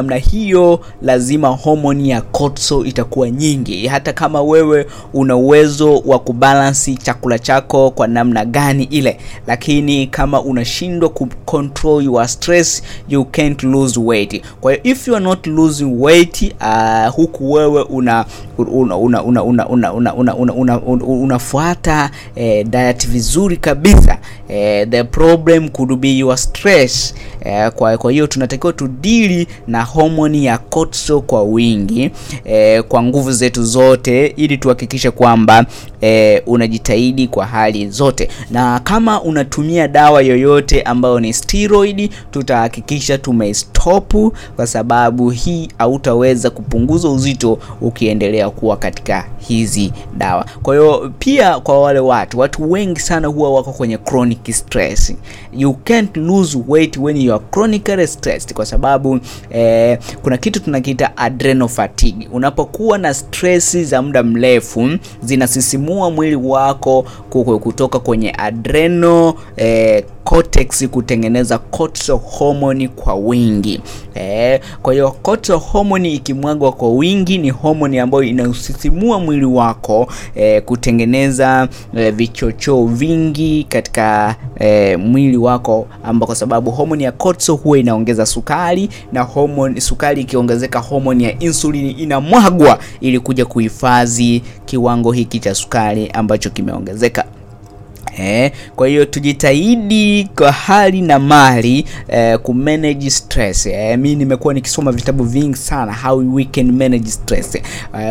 namna hiyo lazima homoni ya kotso itakuwa nyingi, hata kama wewe una uwezo wa kubalansi chakula chako kwa namna gani ile, lakini kama unashindwa kucontrol your stress you can't lose weight. Kwa hiyo if you are not losing weight, uh, huku wewe una unafuata eh, diet vizuri kabisa eh, the problem could be your stress eh, kwa hiyo tunatakiwa tudili na homoni ya kotso kwa wingi eh, kwa nguvu zetu zote ili tuhakikishe kwamba eh, unajitahidi kwa hali zote. Na kama unatumia dawa yoyote ambayo ni steroid tutahakikisha tumestop kwa sababu hii hautaweza kupunguza uzito ukiendelea kuwa katika hizi dawa. Kwa hiyo pia kwa wale watu watu wengi sana huwa wako kwenye chronic stress. You can't lose weight when you are chronically stressed kwa sababu eh, kuna kitu tunakiita adrenal fatigue unapokuwa na stress za muda mrefu zinasisimua mwili wako kutoka kwenye adrenal eh, cortex kutengeneza cortisol hormone kwa wingi. Eh, kwa hiyo cortisol hormone ikimwagwa kwa wingi ni hormone ambayo inausisimua mwili wako eh, kutengeneza eh, vichochoo vingi katika eh, mwili wako ambako kwa sababu hormone ya cortisol huwa inaongeza sukari na hormone sukari ikiongezeka hormone ya insulin inamwagwa ili kuja kuhifadhi kiwango hiki cha sukari ambacho kimeongezeka Eh, kwa hiyo tujitahidi kwa hali na mali eh, ku manage stress. Eh, mimi nimekuwa nikisoma vitabu vingi sana how we can manage stress. Eh,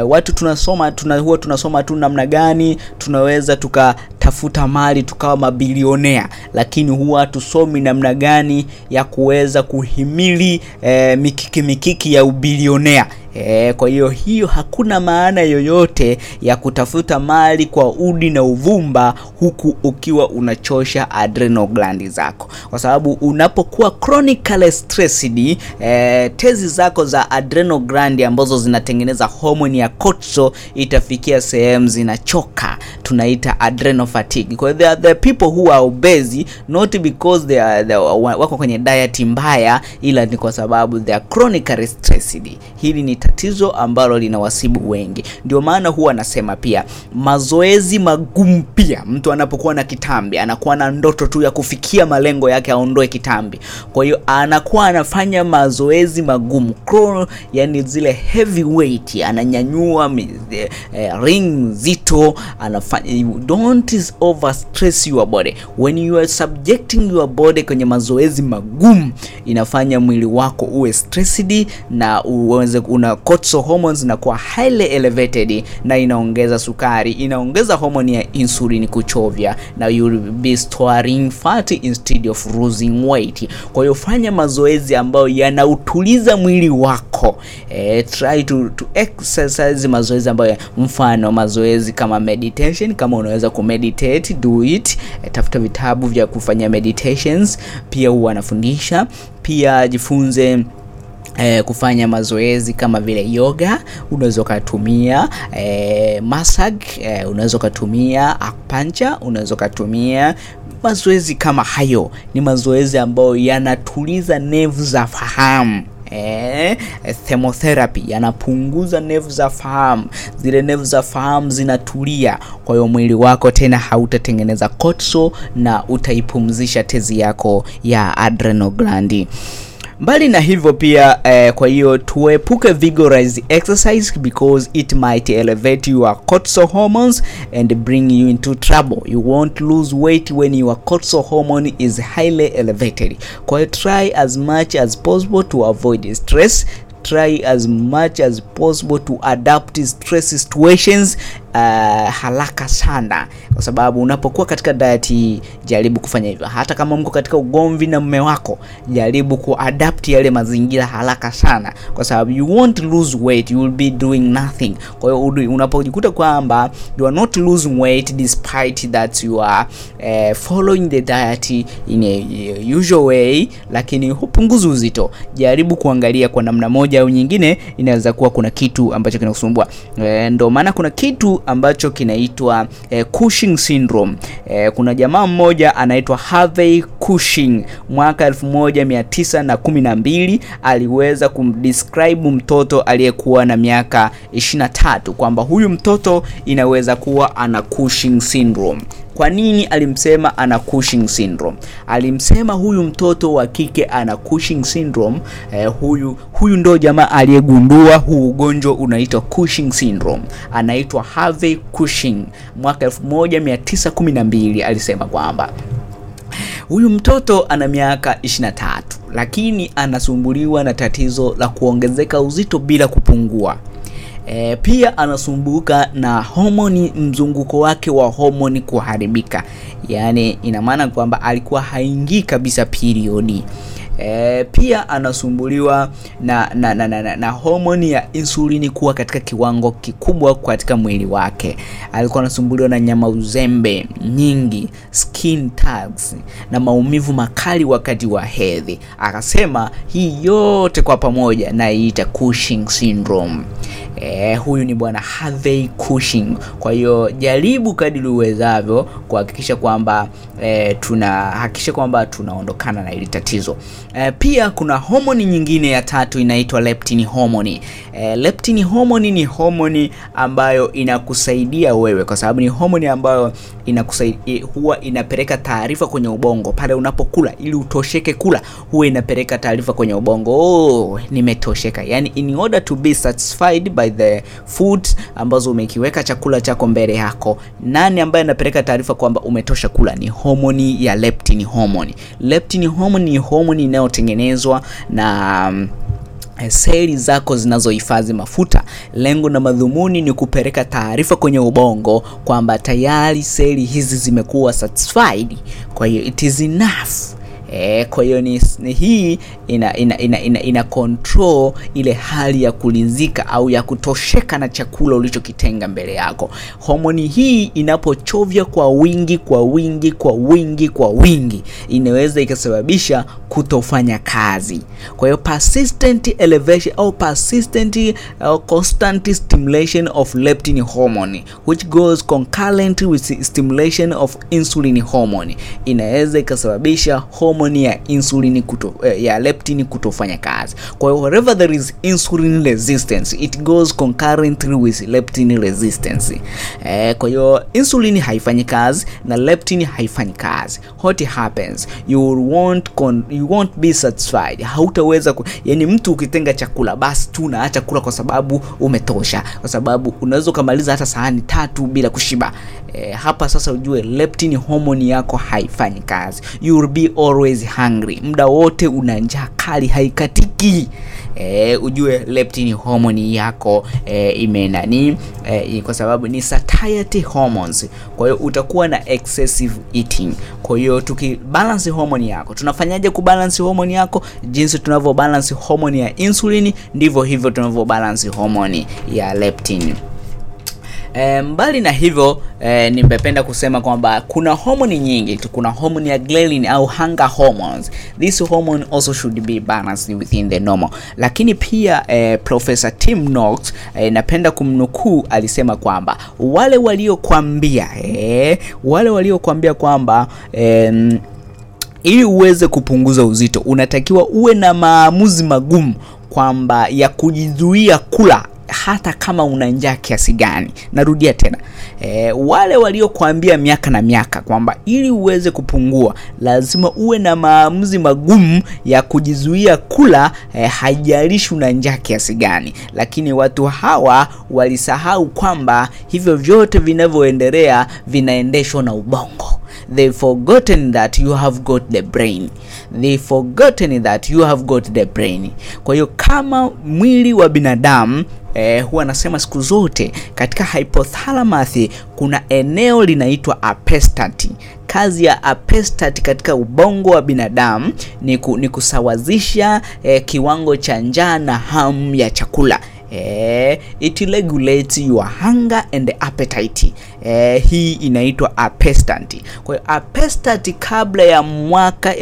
watu tunasoma tuna, huwa tunasoma tu namna gani tunaweza tukatafuta mali tukawa mabilionea, lakini huwa tusomi namna gani ya kuweza kuhimili eh, mikiki mikiki ya ubilionea. E, kwa hiyo hiyo hakuna maana yoyote ya kutafuta mali kwa udi na uvumba huku ukiwa unachosha adrenal gland zako, kwa sababu unapokuwa chronically stressed e, tezi zako za adrenal gland ambazo zinatengeneza homoni ya cortisol itafikia sehemu zinachoka, tunaita adrenal fatigue. Kwa hiyo the people who are obese not because they are, they wako kwenye diet mbaya, ila ni kwa sababu they are chronically stressed. Hili ni tatizo ambalo linawasibu wengi. Ndio maana huwa anasema pia mazoezi magumu. Pia mtu anapokuwa na kitambi anakuwa na ndoto tu ya kufikia malengo yake, aondoe kitambi. Kwa hiyo anakuwa anafanya mazoezi magumu crawl, yani zile heavy weight, ananyanyua eh, ring zito, anafanya you don't over stress your body when you are subjecting your body kwenye mazoezi magumu, inafanya mwili wako uwe stressed na uweze una cortisol hormones inakuwa highly elevated na inaongeza sukari, inaongeza homoni ya insulin kuchovya, na you will be storing fat instead of losing weight. Kwa hiyo fanya mazoezi ambayo yanautuliza mwili wako. E, try to, to exercise mazoezi ambayo, mfano mazoezi kama meditation. Kama unaweza kumeditate do it. E, tafuta vitabu vya kufanya meditations, pia huwa anafundisha pia jifunze Eh, kufanya mazoezi kama vile yoga unaweza ukatumia, eh, massage eh, unaweza ukatumia acupuncture, unaweza ukatumia mazoezi kama hayo. Ni mazoezi ambayo yanatuliza nevu za fahamu. Eh, thermotherapy yanapunguza nevu za fahamu, zile nevu za fahamu zinatulia. Kwa hiyo mwili wako tena hautatengeneza cortisol na utaipumzisha tezi yako ya adrenal gland. Mbali na hivyo pia eh, kwa hiyo tuepuke vigorous exercise because it might elevate your cortisol hormones and bring you into trouble. You won't lose weight when your cortisol hormone is highly elevated. Kwa hiyo try as much as possible to avoid stress. Try as much as possible to adapt stress situations uh, haraka sana, kwa sababu unapokuwa katika diet jaribu kufanya hivyo. Hata kama mko katika ugomvi na mume wako, jaribu kuadapt yale mazingira haraka sana, kwa sababu you won't lose weight, you will be doing nothing. Kwa hiyo unapojikuta kwamba you are not losing weight despite that you are uh, following the diet in a usual way, lakini hupunguzi uzito, jaribu kuangalia kwa namna moja au nyingine, inaweza kuwa kuna kitu ambacho kinakusumbua. E, ndio maana kuna kitu ambacho kinaitwa eh, Cushing syndrome. Eh, kuna jamaa mmoja anaitwa Harvey Cushing mwaka 1912 aliweza kumdescribe mtoto aliyekuwa na miaka 23 kwamba huyu mtoto inaweza kuwa ana Cushing syndrome. Kwa nini alimsema ana Cushing syndrome? Alimsema huyu mtoto wa kike ana Cushing syndrome. Eh, huyu huyu ndo jamaa aliyegundua huu ugonjwa unaitwa Cushing syndrome, anaitwa Harvey Cushing. Mwaka 1912 alisema kwamba huyu mtoto ana miaka 23 lakini anasumbuliwa na tatizo la kuongezeka uzito bila kupungua. E, pia anasumbuka na homoni, mzunguko wake wa homoni kuharibika, yaani ina maana kwamba alikuwa haingii kabisa periodi. E, pia anasumbuliwa na, na, na, na, na, na homoni ya insulini kuwa katika kiwango kikubwa katika mwili wake. Alikuwa anasumbuliwa na nyama uzembe nyingi, skin tags na maumivu makali wakati wa hedhi. Akasema hii yote kwa pamoja naiita Cushing syndrome. Eh, huyu ni bwana Harvey Cushing. Kwa hiyo jaribu kadiri uwezavyo kuhakikisha kwamba eh, tunahakikisha kwamba tunaondokana na hili tatizo. Eh, pia kuna homoni nyingine ya tatu inaitwa leptin homoni. E, leptin homoni ni homoni ambayo inakusaidia wewe kwa sababu ni homoni ambayo inakusaidia, huwa inapeleka taarifa kwenye ubongo pale unapokula ili utosheke kula, huwa inapeleka taarifa kwenye ubongo, oh, nimetosheka. Yani in order to be satisfied by the food ambazo umekiweka chakula chako mbele yako, nani ambaye anapeleka taarifa kwamba umetosha kula? Ni homoni ya leptin homoni. Leptin homoni ni homoni inayotengenezwa na um, seli zako zinazohifadhi mafuta. Lengo na madhumuni ni kupeleka taarifa kwenye ubongo kwamba tayari seli hizi zimekuwa satisfied, kwa hiyo it is enough. E, kwa hiyo ni, ni hii ina, ina, ina, ina, ina control ile hali ya kulizika au ya kutosheka na chakula ulichokitenga mbele yako. Homoni hii inapochovya kwa wingi kwa wingi kwa wingi kwa wingi inaweza ikasababisha kutofanya kazi. Kwa hiyo persistent elevation au persistent uh, constant stimulation of leptin hormone which goes concurrent with stimulation of insulin hormone inaweza ikasababisha homoni ya insulin kuto, eh, ya leptin kutofanya kazi. Kwa hiyo wherever there is insulin resistance it goes concurrently with leptin resistance. Eh, kwa hiyo insulin haifanyi kazi na leptin haifanyi kazi. What happens? You won't con you won't be satisfied. Hautaweza yani mtu ukitenga chakula basi tu unaacha kula kwa sababu umetosha, kwa sababu unaweza ukamaliza hata sahani tatu bila kushiba. E, hapa sasa ujue leptin homoni yako haifanyi kazi. You will be always hungry, muda wote una njaa kali haikatiki. Eh, ujue leptin homoni yako e, imenani eh, kwa sababu ni satiety hormones. Kwa hiyo utakuwa na excessive eating. Kwa hiyo tukibalance homoni yako, tunafanyaje kubalance homoni yako? Jinsi tunavyo balance hormone ya insulini ndivyo hivyo tunavyo balance hormone ya leptin. E, mbali na hivyo e, nimependa kusema kwamba kuna homoni nyingi tu. Kuna homoni ya ghrelin au hunger hormones. This hormone also should be balanced within the normal. Lakini pia e, Professor Tim Knox e, napenda kumnukuu alisema kwamba wale waliokwambia e, wale waliokwambia kwamba e, ili uweze kupunguza uzito unatakiwa uwe na maamuzi magumu kwamba ya kujizuia kula hata kama una njaa kiasi gani. Narudia tena e, wale waliokuambia miaka na miaka kwamba ili uweze kupungua lazima uwe na maamuzi magumu ya kujizuia kula e, haijalishi una njaa kiasi gani, lakini watu hawa walisahau kwamba hivyo vyote vinavyoendelea vinaendeshwa na ubongo. They forgotten that you have got the brain. They forgotten that you have got the brain. Kwa hiyo kama mwili wa binadamu eh, huwa anasema siku zote katika hypothalamus kuna eneo linaitwa apestati Kazi ya apestati katika ubongo wa binadamu ni, ku, ni kusawazisha eh, kiwango cha njaa na hamu ya chakula. Eh, it regulates your hunger and appetite eh, hii inaitwa apestant. Kwa hiyo apestant kabla ya mwaka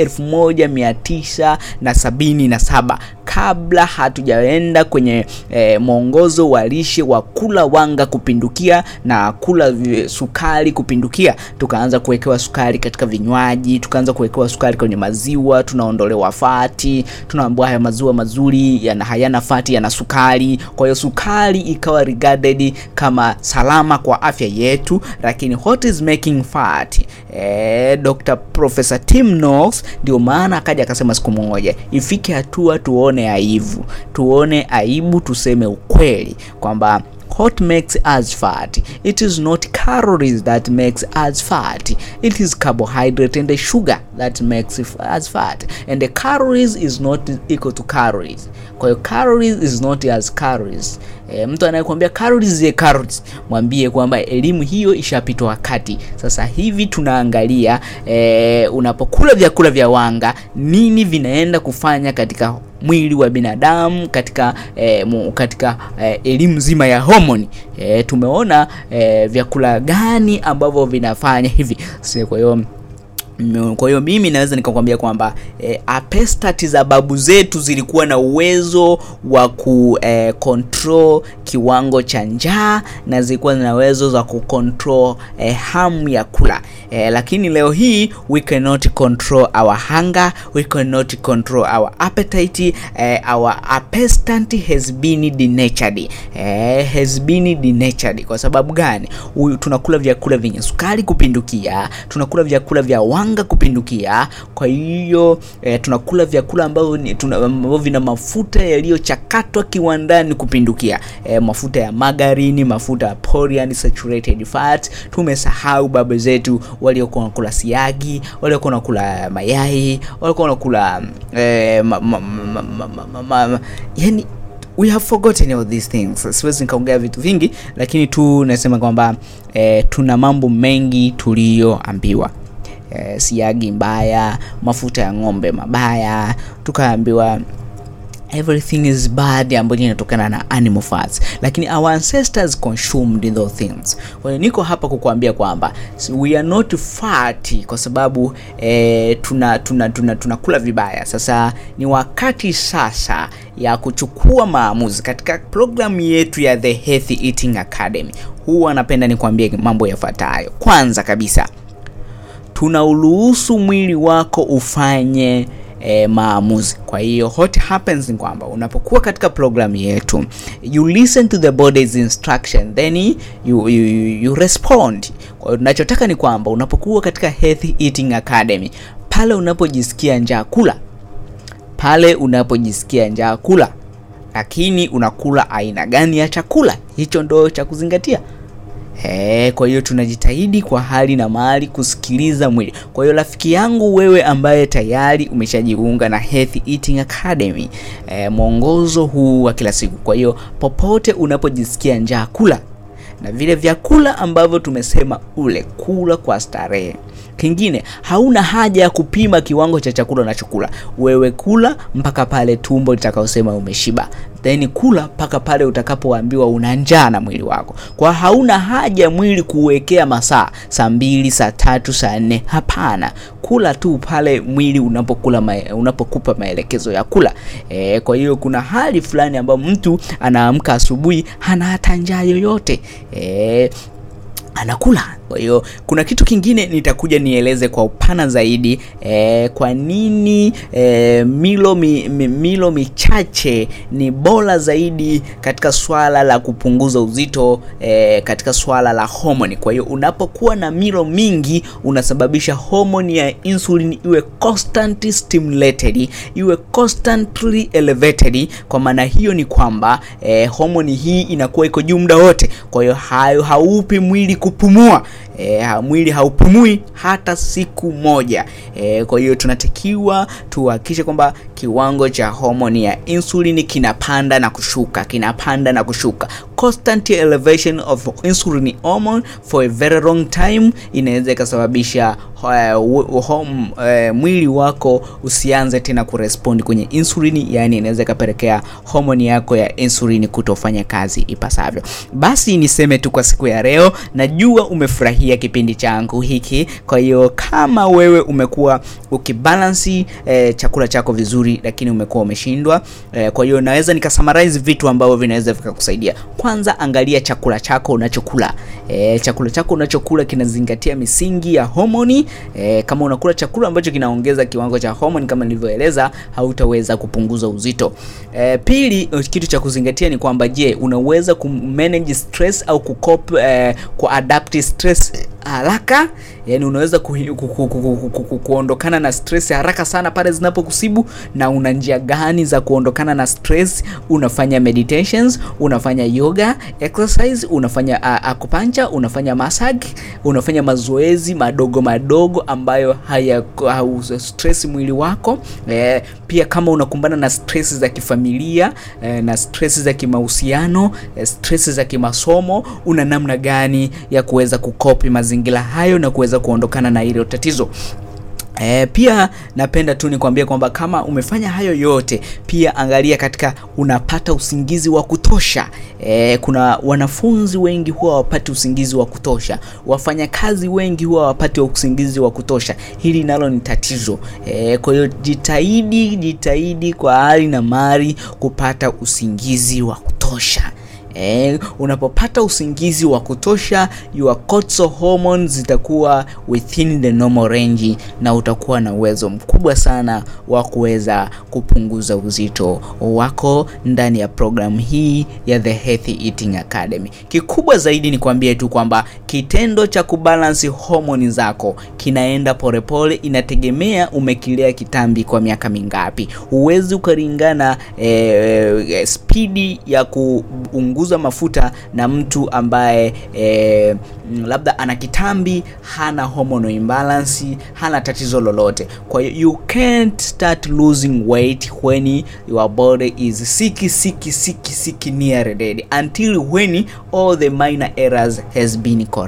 1977 kabla hatujaenda kwenye eh, mwongozo wa lishe wa kula wanga kupindukia na kula sukari kupindukia, tukaanza kuwekewa sukari katika vinywaji, tukaanza kuwekewa sukari kwenye maziwa, tunaondolewa fati, tunaambiwa haya maziwa mazuri yana hayana fati, yana sukari. Kwa hiyo sukari ikawa regarded kama salama kwa afya yetu, lakini what is making fat? Eh, Dr. Professor Tim Knox ndio maana akaja akasema siku moja ifike hatua tuone aibu, tuone aibu, tuseme ukweli kwamba what makes us fat? It is not calories that makes us fat. It is carbohydrate and the sugar that makes us fat. And the calories is not equal to calories. Hiyo calories is not as calories e, mtu anayekuambia calories ze calories mwambie kwamba elimu hiyo ishapitwa wakati. Sasa hivi tunaangalia e, unapokula vyakula vya wanga nini vinaenda kufanya katika mwili wa binadamu katika eh, mu, katika elimu nzima ya homoni? Eh, tumeona eh, vyakula gani ambavyo vinafanya hivi? Kwa hiyo kwa hiyo mimi naweza nikakwambia kwamba e, apestat za babu zetu zilikuwa na uwezo wa ku e, control kiwango cha njaa na zilikuwa na uwezo za ku control e, hamu ya kula. E, lakini leo hii we cannot control our hunger we cannot control our appetite e, our apestant has been denatured. E, has been denatured. Kwa sababu gani? Tunakula vyakula vyenye sukari kupindukia tunakula vyakula vya wanga kupindukia. Kwa hiyo e, tunakula vyakula ambavyo tunavyo vina mafuta yaliyochakatwa kiwandani kupindukia. E, mafuta ya margarine mafuta ya polyunsaturated fat. Tumesahau baba zetu waliokuwa wanakula siagi waliokuwa wanakula mayai waliokuwa wanakula e, yani we have forgotten all these things. Siwezi nikaongea vitu vingi lakini tu nasema kwamba eh, tuna mambo mengi tuliyoambiwa eh, siagi mbaya mafuta ya ng'ombe mabaya tukaambiwa everything is bad ambayo inatokana na animal fats. Lakini our ancestors consumed those things. Kwa hiyo niko hapa kukuambia kwamba we are not fat kwa sababu eh, tuna tuna tuna tunakula vibaya. Sasa ni wakati sasa ya kuchukua maamuzi. Katika programu yetu ya the healthy eating academy huwa napenda nikwambie mambo yafuatayo. Kwanza kabisa tunauruhusu mwili wako ufanye e, maamuzi. Kwa hiyo what happens ni kwamba unapokuwa katika programu yetu you listen to the body's instruction then you, you, you, you respond. Kwa hiyo tunachotaka ni kwamba unapokuwa katika healthy eating academy pale unapojisikia njaa kula. Pale unapojisikia njaa kula. Lakini unakula aina gani ya chakula? Hicho ndo cha kuzingatia He, kwa hiyo tunajitahidi kwa hali na mali kusikiliza mwili. Kwa hiyo rafiki yangu wewe ambaye tayari umeshajiunga na Healthy Eating Academy, e, mwongozo huu wa kila siku. Kwa hiyo popote unapojisikia njaa kula na vile vyakula ambavyo tumesema ule, kula kwa starehe. Kingine, hauna haja ya kupima kiwango cha chakula na unachokula. Wewe kula mpaka pale tumbo litakaosema umeshiba, then kula mpaka pale utakapoambiwa una njaa na mwili wako. Kwa hauna haja mwili kuwekea masaa saa mbili, saa tatu, saa nne. Hapana, kula tu pale mwili unapokula mae, unapokupa maelekezo ya kula. E, kwa hiyo kuna hali fulani ambayo mtu anaamka asubuhi hana hata njaa yoyote e, anakula. Kwa hiyo kuna kitu kingine nitakuja nieleze kwa upana zaidi e, kwa nini e, milo, mi, mi, milo michache ni bora zaidi katika swala la kupunguza uzito e, katika swala la homoni. Kwa hiyo unapokuwa na milo mingi unasababisha homoni ya insulin iwe constantly stimulated, iwe constantly elevated. Kwa maana hiyo ni kwamba e, homoni hii inakuwa iko juu muda wote, kwa hiyo hayo haupi mwili kupumua. E, mwili haupumui hata siku moja. E, kwa hiyo tunatakiwa tuhakikishe kwamba kiwango cha homoni ya insulini kinapanda na kushuka, kinapanda na kushuka. constant elevation of insulin hormone for a very long time inaweza ikasababisha uh, uh, mwili wako usianze tena kurespond kwenye insulini, yani inaweza ikapelekea homoni yako ya insulini kutofanya kazi ipasavyo. Basi niseme tu kwa siku ya leo, najua umefurahia kipindi changu hiki. Kwa hiyo kama wewe umekuwa ukibalansi eh, chakula chako vizuri, lakini umekuwa umeshindwa eh, kwa hiyo naweza nikasummarize vitu ambavyo vinaweza vikakusaidia. Kwanza, angalia chakula chako unachokula. Eh, chakula chako unachokula kinazingatia misingi ya homoni. Eh, kama unakula chakula ambacho kinaongeza kiwango cha homoni kama nilivyoeleza, hautaweza kupunguza uzito. Eh, pili, kitu cha kuzingatia ni kwamba je, unaweza kumanage stress au kukop, eh, kuadapt stress it. Haraka yani, unaweza ku, ku, ku, ku, ku, ku, kuondokana na stress haraka sana pale zinapokusibu. Na una njia gani za kuondokana na stress? Unafanya meditations, unafanya yoga exercise, unafanya acupuncture, unafanya massage, unafanya mazoezi madogo madogo ambayo haya stress mwili wako. Eh, pia kama unakumbana na stress za kifamilia eh, na stress za kimahusiano eh, stress za kimasomo, una namna gani ya kuweza kukopi mazingira hayo na kuweza kuondokana na hilo tatizo. E, pia napenda tu nikwambie kwamba kama umefanya hayo yote, pia angalia katika unapata usingizi wa kutosha. E, kuna wanafunzi wengi huwa hawapati usingizi wa kutosha, wafanyakazi wengi huwa hawapati usingizi wa kutosha. Hili nalo ni tatizo. E, kwa hiyo jitahidi, jitahidi kwa hali na mali kupata usingizi wa kutosha. Eh, unapopata usingizi wa kutosha your cortisol hormones zitakuwa within the normal range, na utakuwa na uwezo mkubwa sana wa kuweza kupunguza uzito wako ndani ya programu hii ya The Healthy Eating Academy. Kikubwa zaidi ni kuambie tu kwamba kitendo cha kubalansi homoni zako kinaenda polepole, inategemea umekilea kitambi kwa miaka mingapi. Huwezi ukalingana e, spidi ya kuunguza mafuta na mtu ambaye e, labda ana kitambi, hana hormonal imbalance, hana tatizo lolote. Kwa hiyo you can't start losing weight when your body is sick sick sick sick near dead until when all the minor errors has been corrected.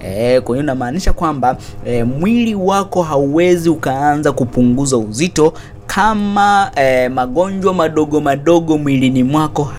Eh, kwa hiyo inamaanisha kwamba e, mwili wako hauwezi ukaanza kupunguza uzito kama e, magonjwa madogo madogo mwilini mwako